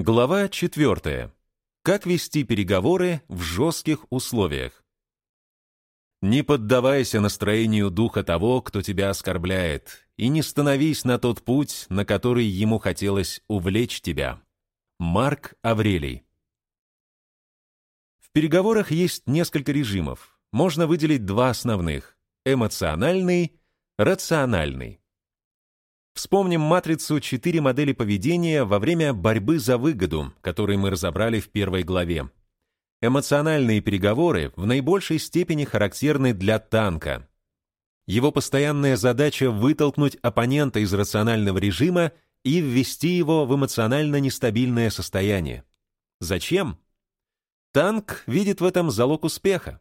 Глава 4. Как вести переговоры в жестких условиях? Не поддавайся настроению духа того, кто тебя оскорбляет, и не становись на тот путь, на который ему хотелось увлечь тебя. Марк Аврелий. В переговорах есть несколько режимов. Можно выделить два основных – эмоциональный, рациональный. Вспомним матрицу «Четыре модели поведения» во время борьбы за выгоду, которую мы разобрали в первой главе. Эмоциональные переговоры в наибольшей степени характерны для танка. Его постоянная задача вытолкнуть оппонента из рационального режима и ввести его в эмоционально нестабильное состояние. Зачем? Танк видит в этом залог успеха.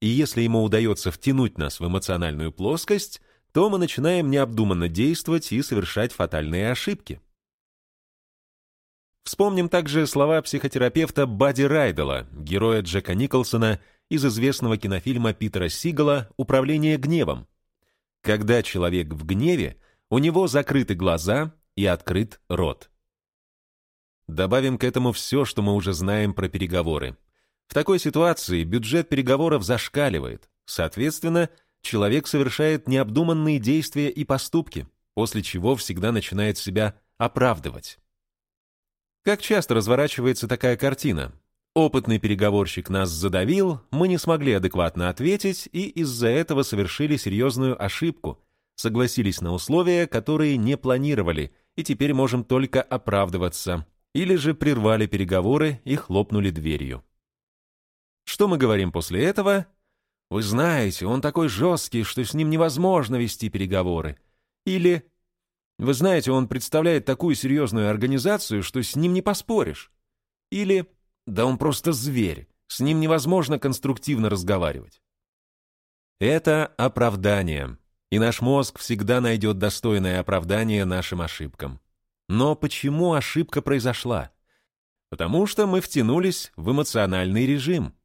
И если ему удается втянуть нас в эмоциональную плоскость – то мы начинаем необдуманно действовать и совершать фатальные ошибки. Вспомним также слова психотерапевта Бадди Райдела, героя Джека Николсона из известного кинофильма Питера Сигала «Управление гневом». Когда человек в гневе, у него закрыты глаза и открыт рот. Добавим к этому все, что мы уже знаем про переговоры. В такой ситуации бюджет переговоров зашкаливает. Соответственно, человек совершает необдуманные действия и поступки, после чего всегда начинает себя оправдывать. Как часто разворачивается такая картина? Опытный переговорщик нас задавил, мы не смогли адекватно ответить и из-за этого совершили серьезную ошибку, согласились на условия, которые не планировали, и теперь можем только оправдываться, или же прервали переговоры и хлопнули дверью. Что мы говорим после этого? Вы знаете, он такой жесткий, что с ним невозможно вести переговоры. Или, вы знаете, он представляет такую серьезную организацию, что с ним не поспоришь. Или, да он просто зверь, с ним невозможно конструктивно разговаривать. Это оправдание, и наш мозг всегда найдет достойное оправдание нашим ошибкам. Но почему ошибка произошла? Потому что мы втянулись в эмоциональный режим –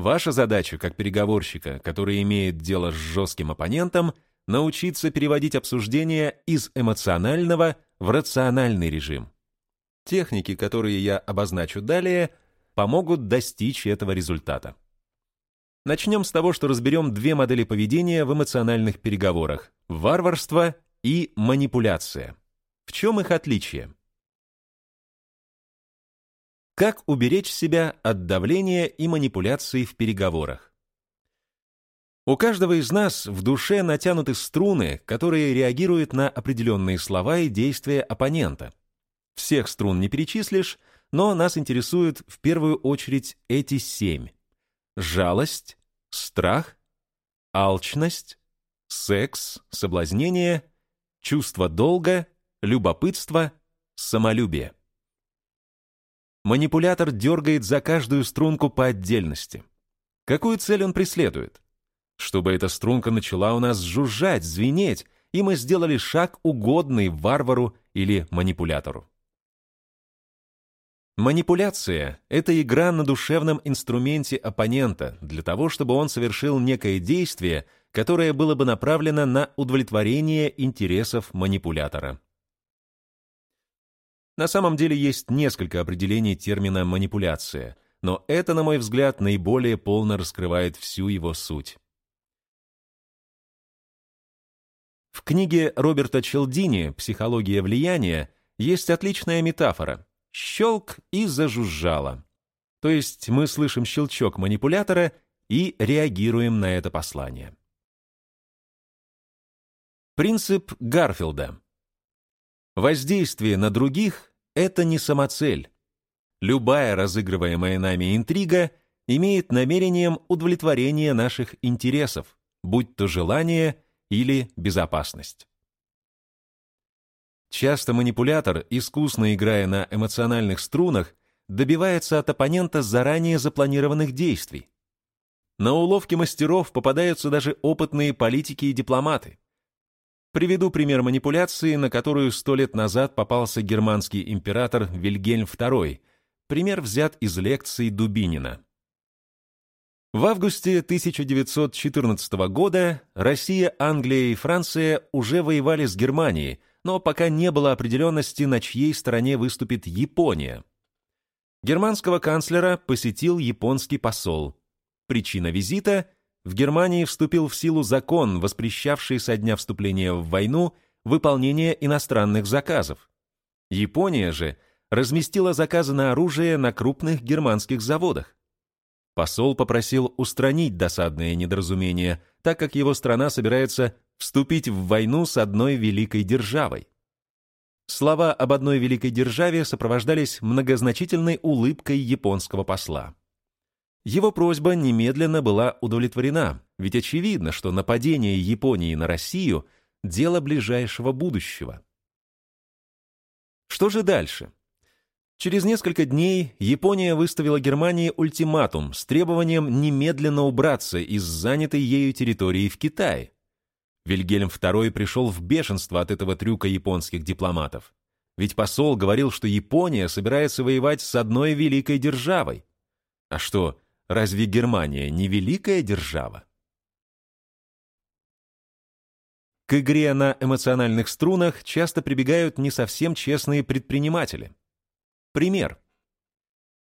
Ваша задача, как переговорщика, который имеет дело с жестким оппонентом, научиться переводить обсуждение из эмоционального в рациональный режим. Техники, которые я обозначу далее, помогут достичь этого результата. Начнем с того, что разберем две модели поведения в эмоциональных переговорах – варварство и манипуляция. В чем их отличие? Как уберечь себя от давления и манипуляций в переговорах? У каждого из нас в душе натянуты струны, которые реагируют на определенные слова и действия оппонента. Всех струн не перечислишь, но нас интересуют в первую очередь эти семь. Жалость, страх, алчность, секс, соблазнение, чувство долга, любопытство, самолюбие. Манипулятор дергает за каждую струнку по отдельности. Какую цель он преследует? Чтобы эта струнка начала у нас жужжать, звенеть, и мы сделали шаг угодный варвару или манипулятору. Манипуляция — это игра на душевном инструменте оппонента для того, чтобы он совершил некое действие, которое было бы направлено на удовлетворение интересов манипулятора. На самом деле есть несколько определений термина «манипуляция», но это, на мой взгляд, наиболее полно раскрывает всю его суть. В книге Роберта Челдини «Психология влияния» есть отличная метафора «щелк и зажужжало». То есть мы слышим щелчок манипулятора и реагируем на это послание. Принцип Гарфилда. Воздействие на других это не самоцель. Любая разыгрываемая нами интрига имеет намерением удовлетворения наших интересов, будь то желание или безопасность. Часто манипулятор, искусно играя на эмоциональных струнах, добивается от оппонента заранее запланированных действий. На уловки мастеров попадаются даже опытные политики и дипломаты. Приведу пример манипуляции, на которую сто лет назад попался германский император Вильгельм II. Пример взят из лекций Дубинина. В августе 1914 года Россия, Англия и Франция уже воевали с Германией, но пока не было определенности, на чьей стороне выступит Япония. Германского канцлера посетил японский посол. Причина визита – в Германии вступил в силу закон, воспрещавший со дня вступления в войну выполнение иностранных заказов. Япония же разместила заказы на оружие на крупных германских заводах. Посол попросил устранить досадное недоразумение, так как его страна собирается вступить в войну с одной великой державой. Слова об одной великой державе сопровождались многозначительной улыбкой японского посла. Его просьба немедленно была удовлетворена, ведь очевидно, что нападение Японии на Россию – дело ближайшего будущего. Что же дальше? Через несколько дней Япония выставила Германии ультиматум с требованием немедленно убраться из занятой ею территории в Китае. Вильгельм II пришел в бешенство от этого трюка японских дипломатов. Ведь посол говорил, что Япония собирается воевать с одной великой державой. А что, разве Германия не великая держава? К игре на эмоциональных струнах часто прибегают не совсем честные предприниматели. Пример.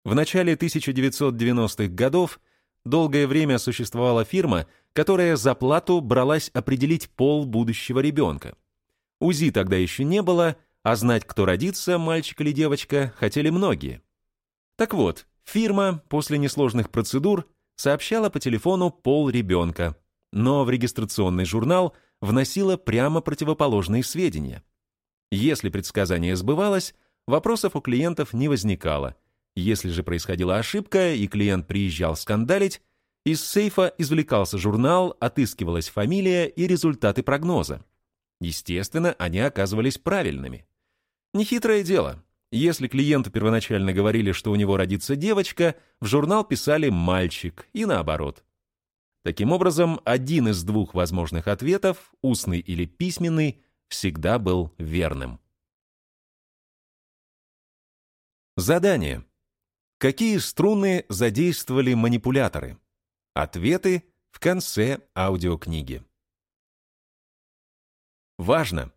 В начале 1990-х годов долгое время существовала фирма, которая за плату бралась определить пол будущего ребенка. УЗИ тогда еще не было, а знать, кто родится, мальчик или девочка, хотели многие. Так вот, фирма после несложных процедур сообщала по телефону пол ребенка, но в регистрационный журнал вносила прямо противоположные сведения. Если предсказание сбывалось, вопросов у клиентов не возникало. Если же происходила ошибка, и клиент приезжал скандалить, из сейфа извлекался журнал, отыскивалась фамилия и результаты прогноза. Естественно, они оказывались правильными. Нехитрое дело. Если клиенту первоначально говорили, что у него родится девочка, в журнал писали «мальчик» и наоборот. Таким образом, один из двух возможных ответов, устный или письменный, всегда был верным. Задание. Какие струны задействовали манипуляторы? Ответы в конце аудиокниги. Важно!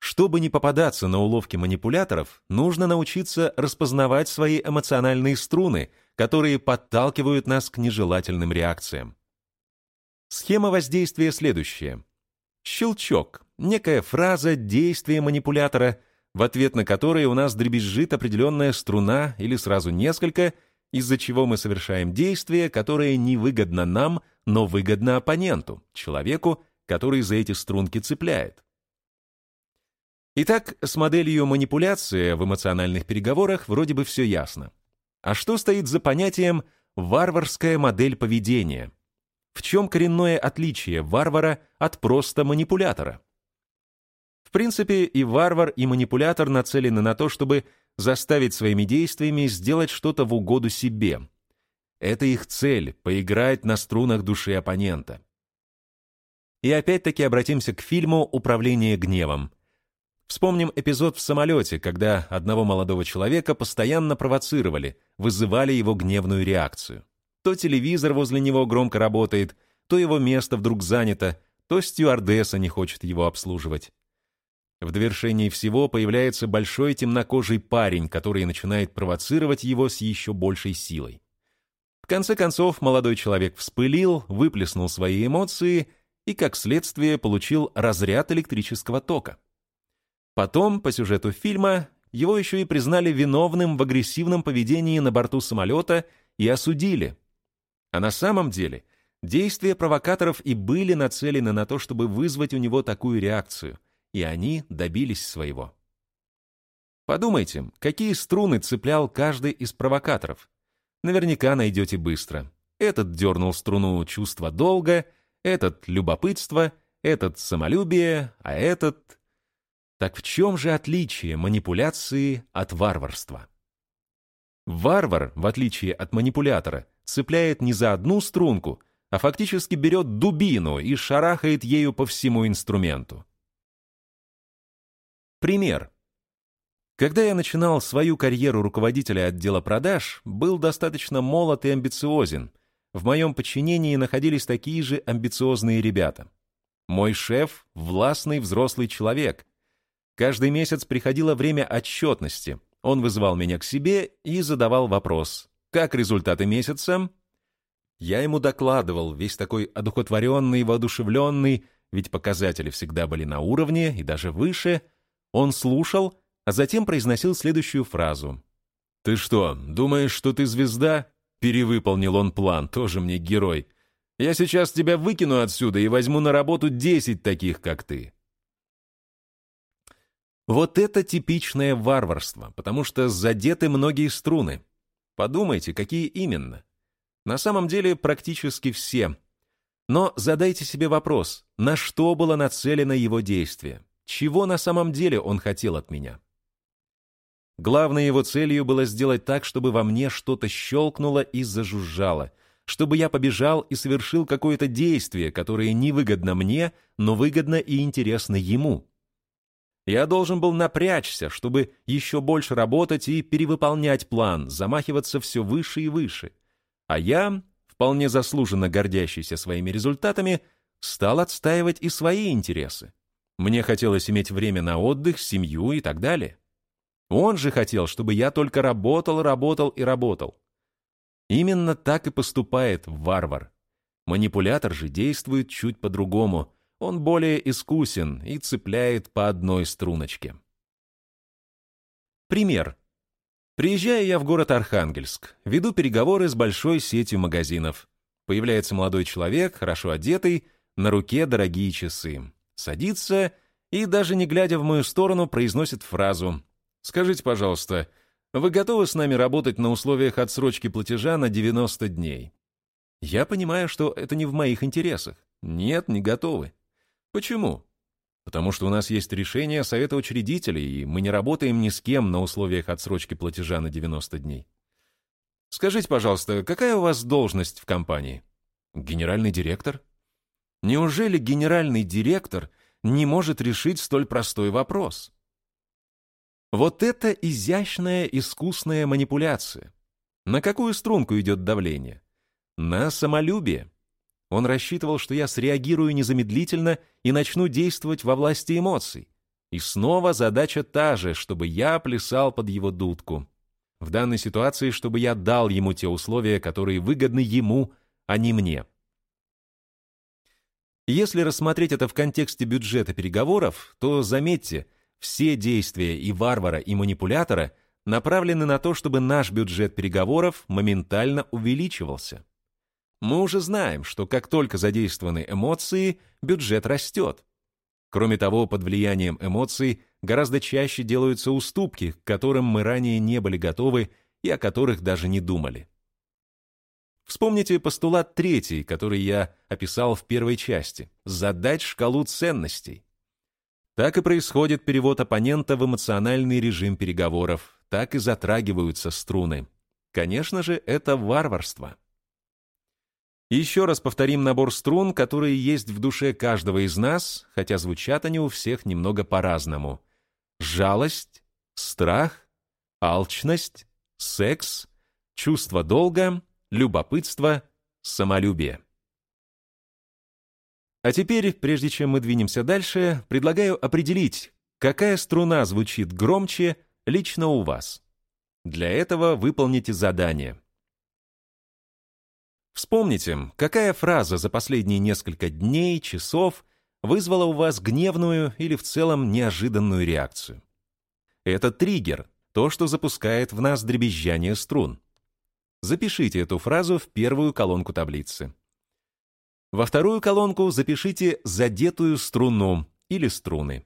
Чтобы не попадаться на уловки манипуляторов, нужно научиться распознавать свои эмоциональные струны, которые подталкивают нас к нежелательным реакциям. Схема воздействия следующая. Щелчок – некая фраза, действие манипулятора, в ответ на которые у нас дребезжит определенная струна или сразу несколько – из-за чего мы совершаем действие, которое невыгодно нам, но выгодно оппоненту, человеку, который за эти струнки цепляет. Итак, с моделью манипуляции в эмоциональных переговорах вроде бы все ясно. А что стоит за понятием «варварская модель поведения»? В чем коренное отличие варвара от просто манипулятора? В принципе, и варвар, и манипулятор нацелены на то, чтобы заставить своими действиями сделать что-то в угоду себе. Это их цель — поиграть на струнах души оппонента. И опять-таки обратимся к фильму «Управление гневом». Вспомним эпизод в самолете, когда одного молодого человека постоянно провоцировали, вызывали его гневную реакцию. То телевизор возле него громко работает, то его место вдруг занято, то стюардесса не хочет его обслуживать. В довершении всего появляется большой темнокожий парень, который начинает провоцировать его с еще большей силой. В конце концов, молодой человек вспылил, выплеснул свои эмоции и, как следствие, получил разряд электрического тока. Потом, по сюжету фильма, его еще и признали виновным в агрессивном поведении на борту самолета и осудили. А на самом деле действия провокаторов и были нацелены на то, чтобы вызвать у него такую реакцию – и они добились своего. Подумайте, какие струны цеплял каждый из провокаторов. Наверняка найдете быстро. Этот дернул струну чувства долга, этот — любопытство, этот — самолюбие, а этот... Так в чем же отличие манипуляции от варварства? Варвар, в отличие от манипулятора, цепляет не за одну струнку, а фактически берет дубину и шарахает ею по всему инструменту. Пример. Когда я начинал свою карьеру руководителя отдела продаж, был достаточно молод и амбициозен. В моем подчинении находились такие же амбициозные ребята. Мой шеф — властный взрослый человек. Каждый месяц приходило время отчетности. Он вызывал меня к себе и задавал вопрос. «Как результаты месяца?» Я ему докладывал, весь такой одухотворенный, воодушевленный, ведь показатели всегда были на уровне и даже выше. Он слушал, а затем произносил следующую фразу. «Ты что, думаешь, что ты звезда?» Перевыполнил он план, тоже мне герой. «Я сейчас тебя выкину отсюда и возьму на работу десять таких, как ты». Вот это типичное варварство, потому что задеты многие струны. Подумайте, какие именно. На самом деле практически все. Но задайте себе вопрос, на что было нацелено его действие? Чего на самом деле он хотел от меня? Главной его целью было сделать так, чтобы во мне что-то щелкнуло и зажужжало, чтобы я побежал и совершил какое-то действие, которое невыгодно мне, но выгодно и интересно ему. Я должен был напрячься, чтобы еще больше работать и перевыполнять план, замахиваться все выше и выше. А я, вполне заслуженно гордящийся своими результатами, стал отстаивать и свои интересы. Мне хотелось иметь время на отдых, семью и так далее. Он же хотел, чтобы я только работал, работал и работал. Именно так и поступает варвар. Манипулятор же действует чуть по-другому – он более искусен и цепляет по одной струночке. Пример. Приезжаю я в город Архангельск, веду переговоры с большой сетью магазинов. Появляется молодой человек, хорошо одетый, на руке дорогие часы. Садится и, даже не глядя в мою сторону, произносит фразу «Скажите, пожалуйста, вы готовы с нами работать на условиях отсрочки платежа на 90 дней?» Я понимаю, что это не в моих интересах. Нет, не готовы. Почему? Потому что у нас есть решение Совета учредителей, и мы не работаем ни с кем на условиях отсрочки платежа на 90 дней. Скажите, пожалуйста, какая у вас должность в компании? Генеральный директор? Неужели генеральный директор не может решить столь простой вопрос? Вот это изящная искусная манипуляция. На какую струнку идет давление? На самолюбие. Он рассчитывал, что я среагирую незамедлительно и начну действовать во власти эмоций. И снова задача та же, чтобы я плясал под его дудку. В данной ситуации, чтобы я дал ему те условия, которые выгодны ему, а не мне. Если рассмотреть это в контексте бюджета переговоров, то, заметьте, все действия и варвара, и манипулятора направлены на то, чтобы наш бюджет переговоров моментально увеличивался. Мы уже знаем, что как только задействованы эмоции, бюджет растет. Кроме того, под влиянием эмоций гораздо чаще делаются уступки, к которым мы ранее не были готовы и о которых даже не думали. Вспомните постулат третий, который я описал в первой части – задать шкалу ценностей. Так и происходит перевод оппонента в эмоциональный режим переговоров, так и затрагиваются струны. Конечно же, это варварство. Еще раз повторим набор струн, которые есть в душе каждого из нас, хотя звучат они у всех немного по-разному. Жалость, страх, алчность, секс, чувство долга, любопытство, самолюбие. А теперь, прежде чем мы двинемся дальше, предлагаю определить, какая струна звучит громче лично у вас. Для этого выполните задание. Вспомните, какая фраза за последние несколько дней, часов вызвала у вас гневную или в целом неожиданную реакцию. Это триггер, то, что запускает в нас дребезжание струн. Запишите эту фразу в первую колонку таблицы. Во вторую колонку запишите задетую струну или струны.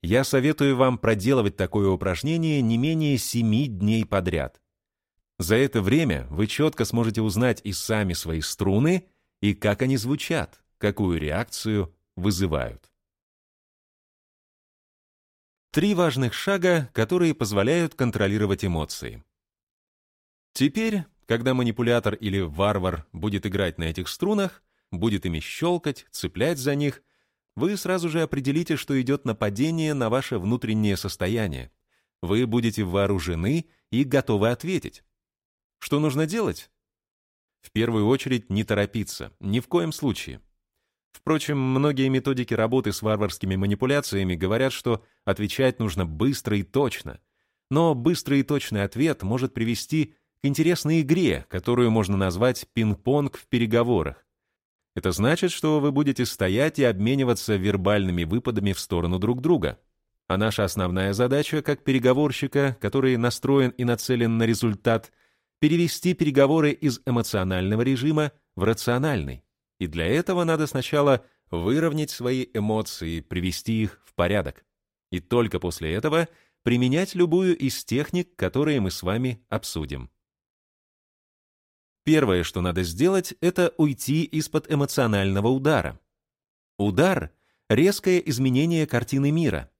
Я советую вам проделывать такое упражнение не менее 7 дней подряд. За это время вы четко сможете узнать и сами свои струны, и как они звучат, какую реакцию вызывают. Три важных шага, которые позволяют контролировать эмоции. Теперь, когда манипулятор или варвар будет играть на этих струнах, будет ими щелкать, цеплять за них, вы сразу же определите, что идет нападение на ваше внутреннее состояние. Вы будете вооружены и готовы ответить. Что нужно делать? В первую очередь не торопиться, ни в коем случае. Впрочем, многие методики работы с варварскими манипуляциями говорят, что отвечать нужно быстро и точно. Но быстрый и точный ответ может привести к интересной игре, которую можно назвать пинг-понг в переговорах. Это значит, что вы будете стоять и обмениваться вербальными выпадами в сторону друг друга. А наша основная задача, как переговорщика, который настроен и нацелен на результат, перевести переговоры из эмоционального режима в рациональный. И для этого надо сначала выровнять свои эмоции, привести их в порядок. И только после этого применять любую из техник, которые мы с вами обсудим. Первое, что надо сделать, это уйти из-под эмоционального удара. Удар — резкое изменение картины мира.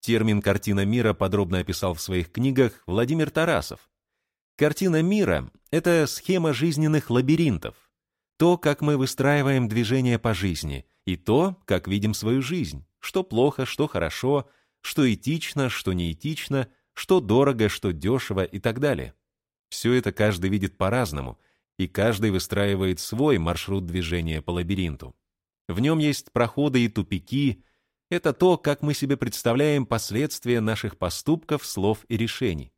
Термин «картина мира» подробно описал в своих книгах Владимир Тарасов. Картина мира — это схема жизненных лабиринтов, то, как мы выстраиваем движение по жизни, и то, как видим свою жизнь, что плохо, что хорошо, что этично, что неэтично, что дорого, что дешево и так далее. Все это каждый видит по-разному, и каждый выстраивает свой маршрут движения по лабиринту. В нем есть проходы и тупики. Это то, как мы себе представляем последствия наших поступков, слов и решений.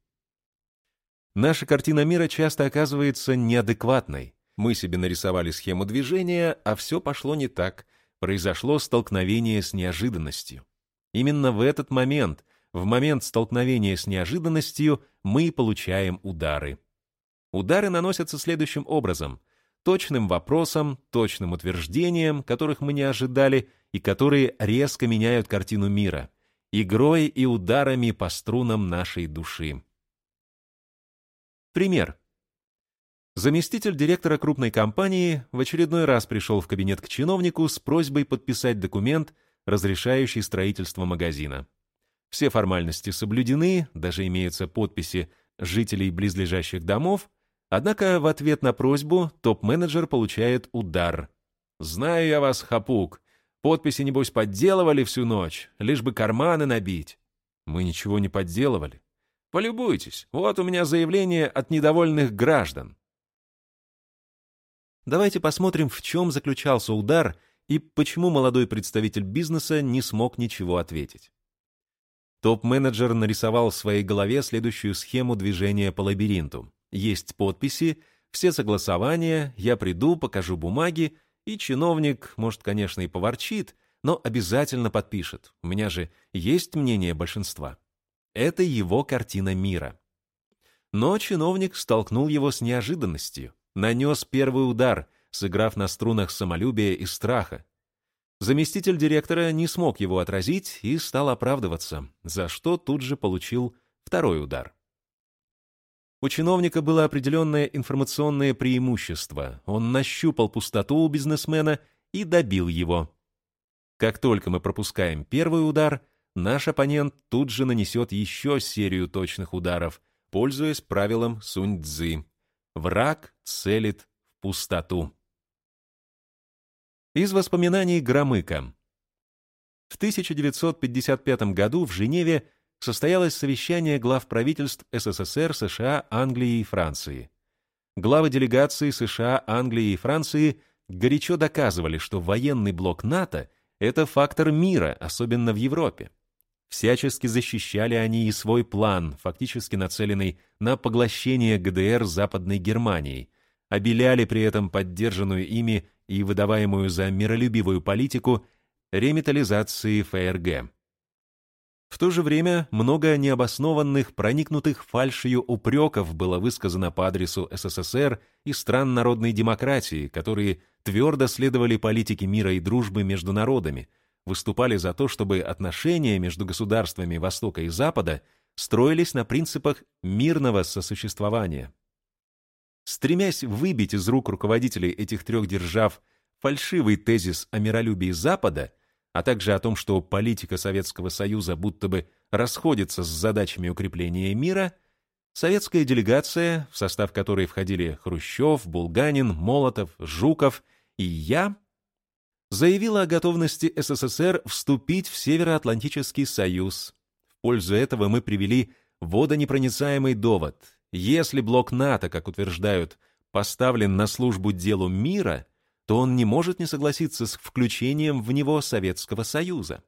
Наша картина мира часто оказывается неадекватной. Мы себе нарисовали схему движения, а все пошло не так. Произошло столкновение с неожиданностью. Именно в этот момент в момент столкновения с неожиданностью мы получаем удары. Удары наносятся следующим образом. Точным вопросом, точным утверждением, которых мы не ожидали и которые резко меняют картину мира, игрой и ударами по струнам нашей души. Пример. Заместитель директора крупной компании в очередной раз пришел в кабинет к чиновнику с просьбой подписать документ, разрешающий строительство магазина. Все формальности соблюдены, даже имеются подписи жителей близлежащих домов, однако в ответ на просьбу топ-менеджер получает удар. «Знаю я вас, хапук. Подписи, небось, подделывали всю ночь, лишь бы карманы набить». «Мы ничего не подделывали». «Полюбуйтесь, вот у меня заявление от недовольных граждан». Давайте посмотрим, в чем заключался удар и почему молодой представитель бизнеса не смог ничего ответить. Топ-менеджер нарисовал в своей голове следующую схему движения по лабиринту. Есть подписи, все согласования, я приду, покажу бумаги, и чиновник, может, конечно, и поворчит, но обязательно подпишет. У меня же есть мнение большинства. Это его картина мира. Но чиновник столкнул его с неожиданностью, нанес первый удар, сыграв на струнах самолюбия и страха, Заместитель директора не смог его отразить и стал оправдываться, за что тут же получил второй удар. У чиновника было определенное информационное преимущество. Он нащупал пустоту у бизнесмена и добил его. Как только мы пропускаем первый удар, наш оппонент тут же нанесет еще серию точных ударов, пользуясь правилом Сунь-Цзы. Враг целит в пустоту. Из воспоминаний Громыка. В 1955 году в Женеве состоялось совещание глав правительств СССР, США, Англии и Франции. Главы делегаций США, Англии и Франции горячо доказывали, что военный блок НАТО – это фактор мира, особенно в Европе. Всячески защищали они и свой план, фактически нацеленный на поглощение ГДР Западной Германией, обеляли при этом поддержанную ими и выдаваемую за миролюбивую политику реметализации ФРГ. В то же время много необоснованных, проникнутых фальшью упреков было высказано по адресу СССР и стран народной демократии, которые твердо следовали политике мира и дружбы между народами, выступали за то, чтобы отношения между государствами Востока и Запада строились на принципах мирного сосуществования. Стремясь выбить из рук руководителей этих трех держав фальшивый тезис о миролюбии Запада, а также о том, что политика Советского Союза будто бы расходится с задачами укрепления мира, советская делегация, в состав которой входили Хрущев, Булганин, Молотов, Жуков и я, заявила о готовности СССР вступить в Североатлантический Союз. В пользу этого мы привели водонепроницаемый довод – если блок НАТО, как утверждают, поставлен на службу делу мира, то он не может не согласиться с включением в него Советского Союза.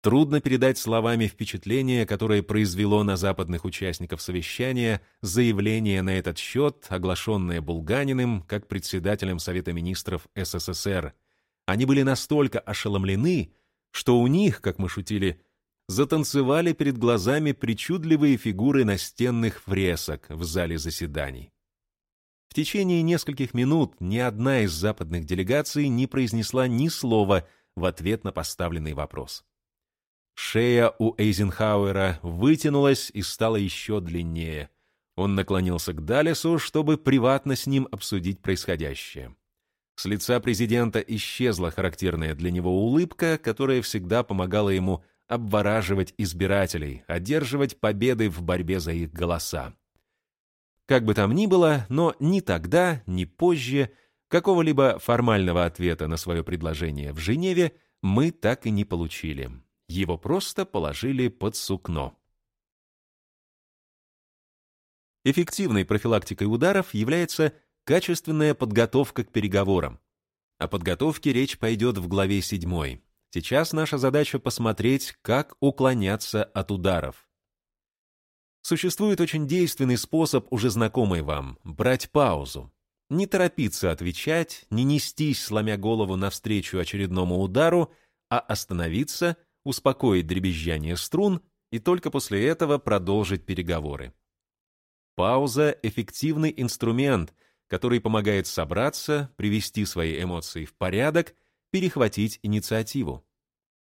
Трудно передать словами впечатление, которое произвело на западных участников совещания заявление на этот счет, оглашенное Булганиным как председателем Совета министров СССР. Они были настолько ошеломлены, что у них, как мы шутили, затанцевали перед глазами причудливые фигуры настенных фресок в зале заседаний. В течение нескольких минут ни одна из западных делегаций не произнесла ни слова в ответ на поставленный вопрос. Шея у Эйзенхауэра вытянулась и стала еще длиннее. Он наклонился к Далесу, чтобы приватно с ним обсудить происходящее. С лица президента исчезла характерная для него улыбка, которая всегда помогала ему обвораживать избирателей, одерживать победы в борьбе за их голоса. Как бы там ни было, но ни тогда, ни позже какого-либо формального ответа на свое предложение в Женеве мы так и не получили. Его просто положили под сукно. Эффективной профилактикой ударов является качественная подготовка к переговорам. О подготовке речь пойдет в главе 7. Сейчас наша задача посмотреть, как уклоняться от ударов. Существует очень действенный способ, уже знакомый вам – брать паузу. Не торопиться отвечать, не нестись, сломя голову навстречу очередному удару, а остановиться – успокоить дребезжание струн и только после этого продолжить переговоры. Пауза – эффективный инструмент, который помогает собраться, привести свои эмоции в порядок, перехватить инициативу.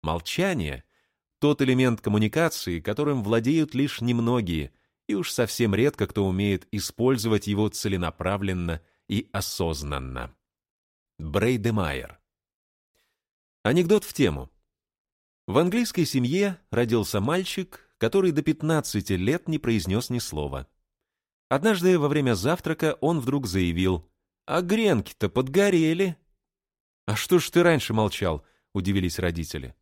Молчание – тот элемент коммуникации, которым владеют лишь немногие, и уж совсем редко кто умеет использовать его целенаправленно и осознанно. Брейдемайер. Анекдот в тему. В английской семье родился мальчик, который до 15 лет не произнес ни слова. Однажды во время завтрака он вдруг заявил, «А гренки-то подгорели». «А что ж ты раньше молчал?» — удивились родители.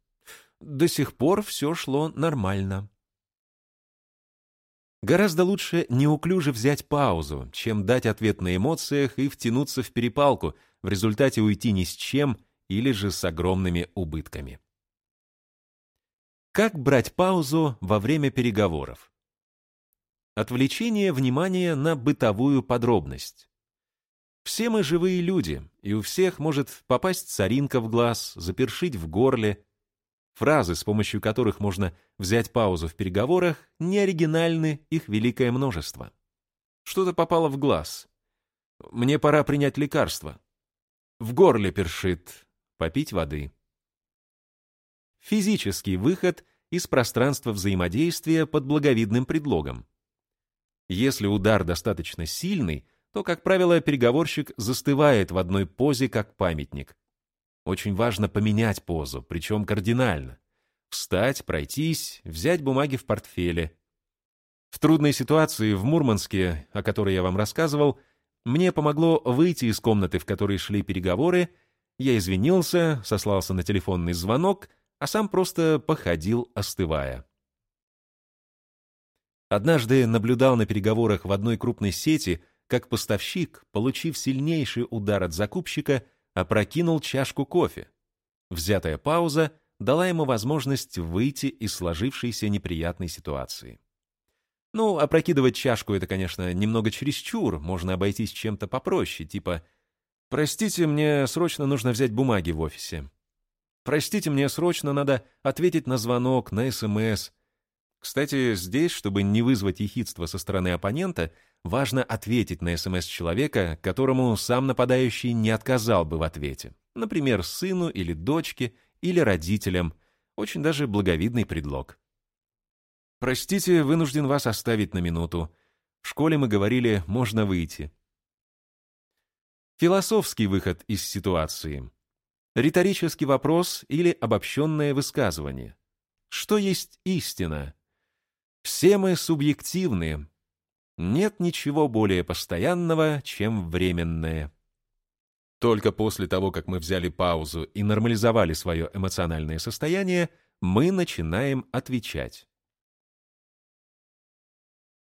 До сих пор все шло нормально. Гораздо лучше неуклюже взять паузу, чем дать ответ на эмоциях и втянуться в перепалку, в результате уйти ни с чем или же с огромными убытками. Как брать паузу во время переговоров? Отвлечение внимания на бытовую подробность. Все мы живые люди, и у всех может попасть царинка в глаз, запершить в горле. Фразы, с помощью которых можно взять паузу в переговорах, не оригинальны, их великое множество. Что-то попало в глаз. Мне пора принять лекарство. В горле першит. Попить воды. Физический выход из пространства взаимодействия под благовидным предлогом. Если удар достаточно сильный, то, как правило, переговорщик застывает в одной позе, как памятник. Очень важно поменять позу, причем кардинально. Встать, пройтись, взять бумаги в портфеле. В трудной ситуации в Мурманске, о которой я вам рассказывал, мне помогло выйти из комнаты, в которой шли переговоры, я извинился, сослался на телефонный звонок а сам просто походил, остывая. Однажды наблюдал на переговорах в одной крупной сети, как поставщик, получив сильнейший удар от закупщика, опрокинул чашку кофе. Взятая пауза дала ему возможность выйти из сложившейся неприятной ситуации. Ну, опрокидывать чашку — это, конечно, немного чересчур, можно обойтись чем-то попроще, типа «Простите, мне срочно нужно взять бумаги в офисе». Простите, мне срочно надо ответить на звонок, на СМС. Кстати, здесь, чтобы не вызвать ехидство со стороны оппонента, важно ответить на СМС человека, которому сам нападающий не отказал бы в ответе. Например, сыну или дочке, или родителям. Очень даже благовидный предлог. «Простите, вынужден вас оставить на минуту. В школе мы говорили, можно выйти». Философский выход из ситуации риторический вопрос или обобщенное высказывание. Что есть истина? Все мы субъективны. Нет ничего более постоянного, чем временное. Только после того, как мы взяли паузу и нормализовали свое эмоциональное состояние, мы начинаем отвечать.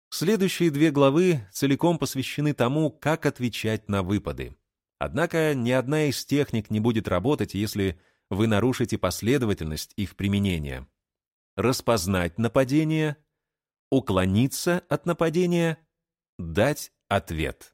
Следующие две главы целиком посвящены тому, как отвечать на выпады. Однако ни одна из техник не будет работать, если вы нарушите последовательность их применения. Распознать нападение, уклониться от нападения, дать ответ.